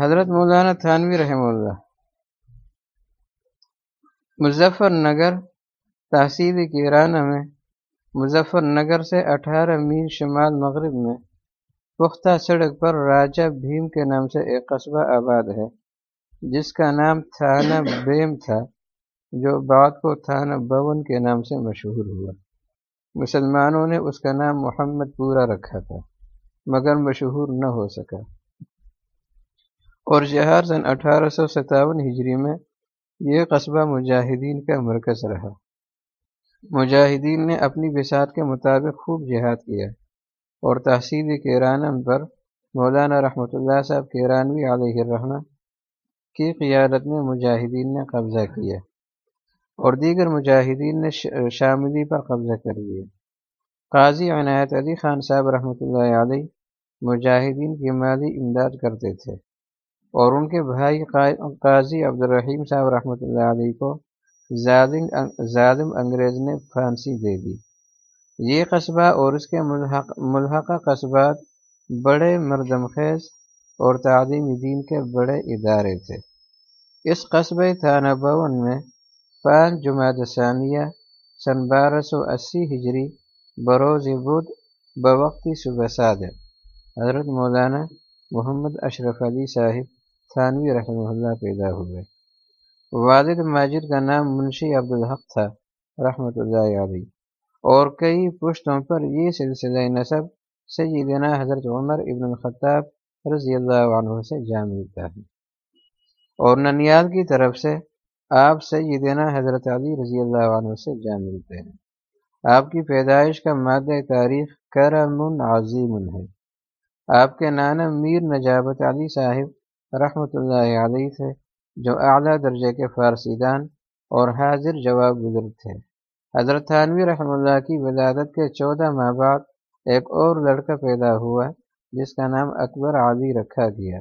حضرت مولانا تھانوی رحمہ اللہ۔ مظفر نگر تحصیل کیرانہ میں مظفر نگر سے اٹھارہ میل شمال مغرب میں، پختہ سڑک پر راجہ بھیم کے نام سے ایک قصبہ آباد ہے، جس کا نام تھانہ بیم تھا، جو بعد کو تھانہ بون کے نام سے مشہور ہوا۔ مسلمانوں نے اس کا نام محمد پورا رکھا تھا، مگر مشہور نہ ہو سکا۔ اور جہار سن اٹھارہ سو ستاون ہجری میں یہ قصبہ مجاہدین کا مرکز رہا۔ مجاہدین نے اپنی بساط کے مطابق خوب جہاد کیا اور تحصیل کیرانم پر مولانا رحمۃ اللہ صاحب کیرانوی علیہ الرحمہ کی قیادت میں مجاہدین نے قبضہ کیا اور دیگر مجاہدین نے شاملی پر قبضہ کر لیا۔ قاضی عنایت علی خان صاحب رحمۃ اللہ علیہ مجاہدین کی مالی امداد کرتے تھے۔ اور ان کے بھائی قاضی عبدالرحیم صاحب رحمۃ اللہ علیہ کو ظالم انگریز نے پھانسی دے دی۔ یہ قصبہ اور اس کے ملحقہ قصبات بڑے مردم خیز اور تعلیم دین کے بڑے ادارے تھے۔ اس قصبے تھانہ بون میں پانچ جماعت ثانیہ سن بارہ سو اسی ہجری بروز بدھ بوقتی صبح صادق حضرت مولانا محمد اشرف علی صاحب ثانوی رحمہ اللہ پیدا ہوئے۔ والد ماجد کا نام منشی عبدالحق تھا رحمۃ اللہ علیہ۔ اور کئی پشتوں پر یہ سلسلہ نصب سیدنا حضرت عمر ابن الخطاب رضی اللہ عنہ سے جا ملتا ہے۔ اور ننیال کی طرف سے آپ سیدنا حضرت علی رضی اللہ عنہ سے جا ملتے ہیں۔ آپ کی پیدائش کا مادہ تاریخ کرم عظیم ہے۔ آپ کے نانا میر نجابت علی صاحب رحمۃ اللہ علیہ تھے جو اعلیٰ درجے کے فارسی دان اور حاضر جواب بزرگ تھے۔ حضرت تھانوی رحمۃ اللہ کی ولادت کے چودہ ماہ بعد ایک اور لڑکا پیدا ہوا، جس کا نام اکبر علی رکھا گیا،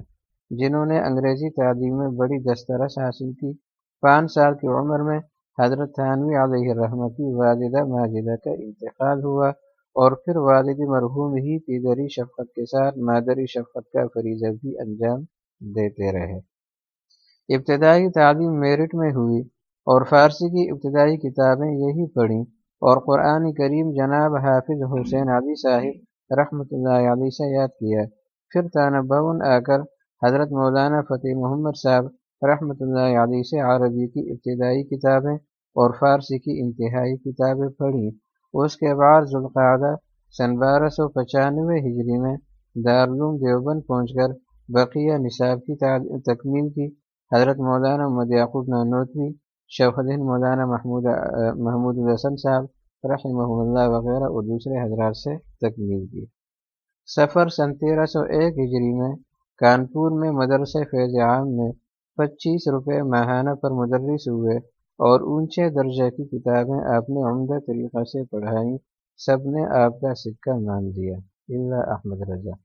جنہوں نے انگریزی تعلیم میں بڑی دسترس حاصل کی۔ پانچ سال کی عمر میں حضرت تھانوی علیہ الرحمہ کی والدہ ماجدہ کا انتقال ہوا اور پھر والد مرحوم ہی پیدری شفقت کے ساتھ مادری شفقت کا فریضہ بھی انجام دیتے رہے۔ ابتدائی تعلیم میرٹ میں ہوئی اور فارسی کی ابتدائی کتابیں یہی پڑھیں۔ اور قرآن کریم جناب حافظ حسین علی صاحب رحمۃ اللہ علیہ سے یاد کیا۔ پھر تانہ بون آ کر حضرت مولانا فتح محمد صاحب رحمۃ اللہ علیہ سے عربی کی ابتدائی کتابیں اور فارسی کی انتہائی کتابیں پڑھیں۔ اس کے بعد ذوالقعدہ سن بارہ سو پچانوے ہجری میں دارالعلوم دیوبند پہنچ کر بقیہ نصاب کی تکمیل کی۔ حضرت مولانا محمد یعقوب نانوتوی شوق الدین مولانا محمود محمود الحسن صاحب رحمہ اللہ وغیرہ اور دوسرے حضرات سے تکمیل کی۔ سفر سن تیرہ سو ایک ہجری میں کانپور میں مدرسہ فیض عام میں پچیس روپے ماہانہ پر مدرس ہوئے اور اونچے درجہ کی کتابیں آپ نے عمدہ طریقہ سے پڑھائیں، سب نے آپ کا سکہ مان دیا اللہ احمد رضا۔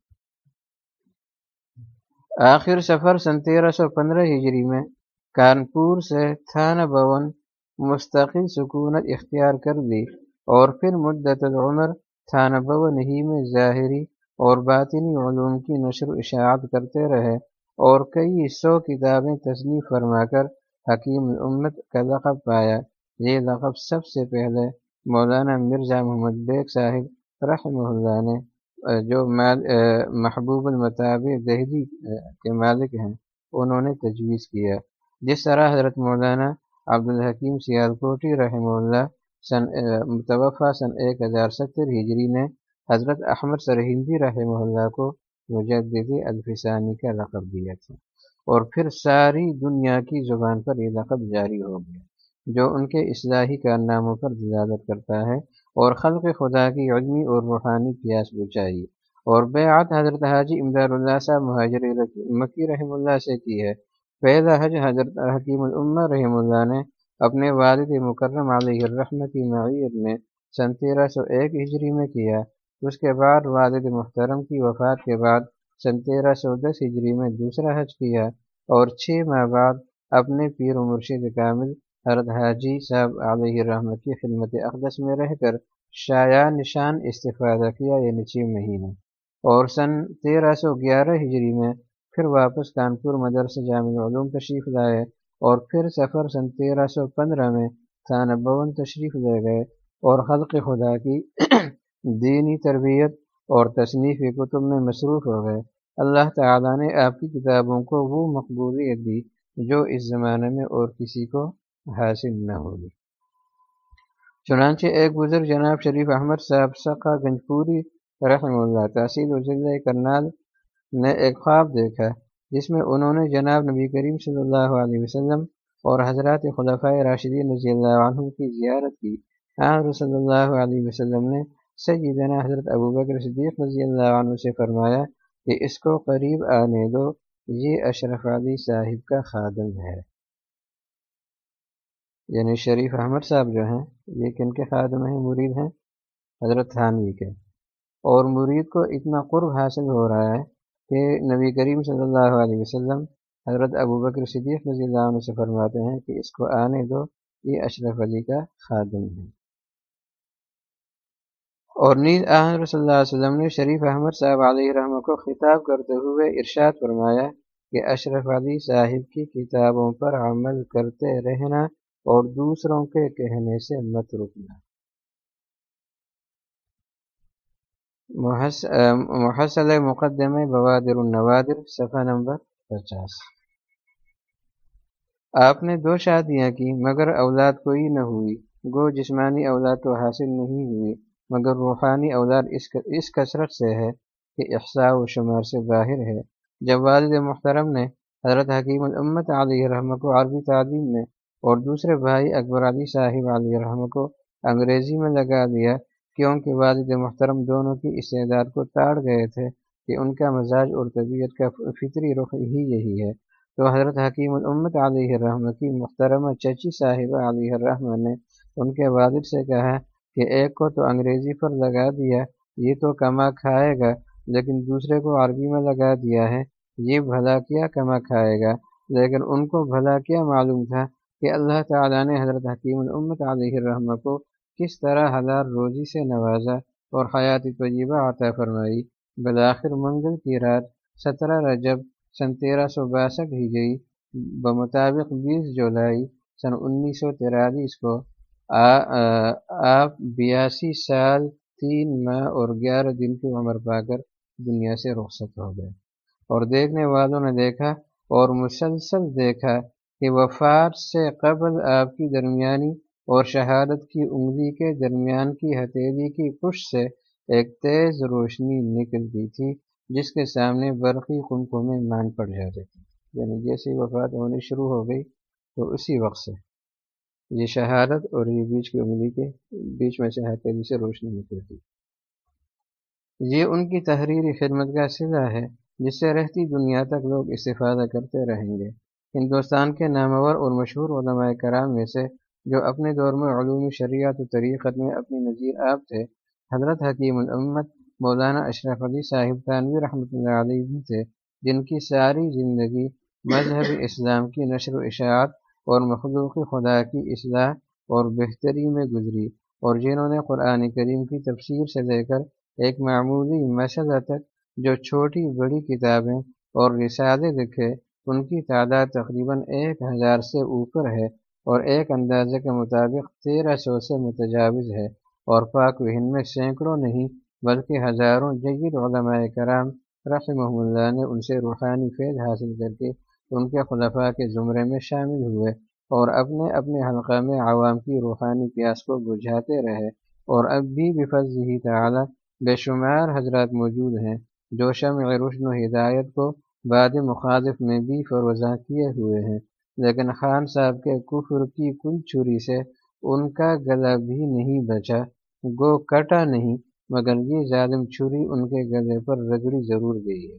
آخر سفر سن تیرہ سو پندرہ ہجری میں کانپور سے تھانہ بون مستقل سکونت اختیار کر دی اور پھر مدت العمر تھانہ بون ہی میں ظاہری اور باطنی علوم کی نشر و اشاعت کرتے رہے اور کئی سو کتابیں تصنیف فرما کر حکیم الامت کا لقب پایا۔ یہ لقب سب سے پہلے مولانا مرزا محمد بیگ صاحب رحمہ اللہ نے جو محبوب المطاب دہلی کے مالک ہیں، انہوں نے تجویز کیا۔ جس طرح حضرت مولانا عبدالحکیم سیالکوٹی رحمہ اللہ سن متوفہ سن ایک ہزار ستر ہجری نے حضرت احمد سرہندی رحمہ اللہ کو مجدد الفسانی کا لقب دیا تھا۔ اور پھر ساری دنیا کی زبان پر یہ لقب جاری ہو گیا، جو ان کے اصلاحی کارناموں پر دلالت کرتا ہے۔ اور خلق خدا کی علمی اور روحانی پیاس بچائی اور بیعت حضرت حاجی امداد اللہ صاحب مہاجر مکی رحم اللہ سے کی ہے۔ پہلا حج حضرت حکیم العمہ رحم اللہ نے اپنے والد مکرم علیہ الرحمہ کی معیت میں سن تیرہ سو ایک ہجری میں کیا۔ اس کے بعد والد محترم کی وفات کے بعد سن تیرہ سو دس ہجری میں دوسرا حج کیا اور چھ ماہ بعد اپنے پیر و مرشد کامل حرد حاجی صاحب علیہ رحمت کی خدمت اقدس میں رہ کر شاع نشان استفادہ کیا یعنی یہ نچی مہینہ اور سن تیرہ سو گیارہ ہجری میں پھر واپس کانپور مدرسہ جامع علوم تشریف لائے اور پھر سفر سن تیرہ سو پندرہ میں تھانہ بون تشریف لے گئے اور خلق خدا کی دینی تربیت اور تصنیفی کتب میں مصروف ہو گئے۔ اللہ تعالیٰ نے آپ کی کتابوں کو وہ مقبولیت دی جو اس زمانے میں اور کسی کو حاصل نہ ہوگی چنانچہ ایک بزرگ جناب شریف احمد صاحب سقا گنج پوری رحم اللہ تحصیل و ضلع کرنال نے ایک خواب دیکھا جس میں انہوں نے جناب نبی کریم صلی اللہ علیہ وسلم اور حضرات خلفۂ راشدین رضی اللہ عنہ کی زیارت کی۔ آخر صلی اللہ علیہ وسلم نے سیدنا حضرت ابو بکر صدیق رضی اللہ عنہ سے فرمایا کہ اس کو قریب آنے دو، یہ اشرف علی صاحب کا خادم ہے۔ یعنی شریف احمد صاحب جو ہیں، یہ کن کے خادم ہیں، مرید ہیں، حضرت تھانوی کے۔ اور مرید کو اتنا قرب حاصل ہو رہا ہے کہ نبی کریم صلی اللہ علیہ وسلم حضرت ابو بکر صدیق رضی اللہ عنہ سے فرماتے ہیں کہ اس کو آنے دو، یہ اشرف علی کا خادم ہے۔ اور نیز احمد صلی اللہ علیہ وسلم نے شریف احمد صاحب علیہ رحمہ کو خطاب کرتے ہوئے ارشاد فرمایا کہ اشرف علی صاحب کی کتابوں پر عمل کرتے رہنا اور دوسروں کے کہنے سے مت رکنا۔ محصل مقدم بوادر النوادر، صفحہ نمبر پچاس۔ آپ نے دو شادیاں کی، مگر اولاد کوئی نہ ہوئی۔ گو جسمانی اولاد تو حاصل نہیں ہوئی، مگر روحانی اولاد اس کثرت سے ہے کہ احساء و شمار سے ظاہر ہے۔ جب والد محترم نے حضرت حکیم الامت علیہ رحمہ کو عربی تعلیم میں اور دوسرے بھائی اکبر علی صاحب علیہ رحمہ کو انگریزی میں لگا دیا کیونکہ والد محترم دونوں کی استعداد کو تاڑ گئے تھے کہ ان کا مزاج اور طبیعت کا فطری رخ ہی یہی ہے۔ تو حضرت حکیم الامت علیہ الرحمہ کی محترمہ چچی صاحبہ علیہ الرحمہ نے ان کے والد سے کہا کہ ایک کو تو انگریزی پر لگا دیا، یہ تو کما کھائے گا، لیکن دوسرے کو عربی میں لگا دیا ہے، یہ بھلا کیا کما کھائے گا؟ لیکن ان کو بھلا کیا معلوم تھا؟ کہ اللہ تعالیٰ نے حضرت حکیم الامت علیہ الرحمہ کو کس طرح حلال روزی سے نوازا اور حیاتی طیبہ عطا فرمائی۔ بلاخر منگل کی رات سترہ رجب سن تیرہ سو باسٹھ ہی گئی بمطابق بیس جولائی سن انیس سو تیرالیس کو آپ بیاسی سال تین ماہ اور گیارہ دن کی عمر پا کر دنیا سے رخصت ہو گئے۔ اور دیکھنے والوں نے دیکھا اور مسلسل دیکھا کہ وفات سے قبل آپ کی درمیانی اور شہادت کی انگلی کے درمیان کی ہتھیلی کی پش سے ایک تیز روشنی نکلتی تھی، جس کے سامنے برقی کنکوں میں مان پڑ جاتے تھے۔ یعنی جیسی وفات ہونی شروع ہو گئی، تو اسی وقت سے یہ شہادت اور یہ بیچ کی انگلی کے بیچ میں سے ہتھیلی سے روشنی نکلتی یہ ان کی تحریری خدمت کا سلا ہے، جس سے رہتی دنیا تک لوگ استفادہ کرتے رہیں گے۔ ہندوستان کے نامور اور مشہور علماء کرام میں سے جو اپنے دور میں علوم، شریعت و طریقت میں اپنی نظیر آپ تھے، حضرت حکیم الامت مولانا اشرف علی صاحب تانوی رحمۃ اللہ علیہ بھی تھے، جن کی ساری زندگی مذہب اسلام کی نشر و اشاعت اور مخلوق خدا کی اصلاح اور بہتری میں گزری اور جنہوں نے قرآن کریم کی تفسیر سے لے کر ایک معمولی مسئلہ تک جو چھوٹی بڑی کتابیں اور رسالے لکھے ان کی تعداد تقریباً ایک ہزار سے اوپر ہے اور ایک اندازے کے مطابق تیرہ سو سے متجاوز ہے اور پاک و ہند میں سینکڑوں نہیں بلکہ ہزاروں جید علماء کرام رحمہ اللہ نے ان سے روحانی فیض حاصل کر کے ان کے خلفاء کے زمرے میں شامل ہوئے اور اپنے اپنے حلقہ میں عوام کی روحانی پیاس کو بجھاتے رہے اور اب بھی بفض ہی تعالی بے شمار حضرات موجود ہیں جو شمع رشن و ہدایت کو بعد مخالف میں بھی فروزہ کیے ہوئے ہیں۔ لیکن خان صاحب کے کفر کی کل چھری سے ان کا گلا بھی نہیں بچا۔ گو کٹا نہیں، مگر یہ ظالم چھری ان کے گلے پر رگڑی ضرور گئی ہے۔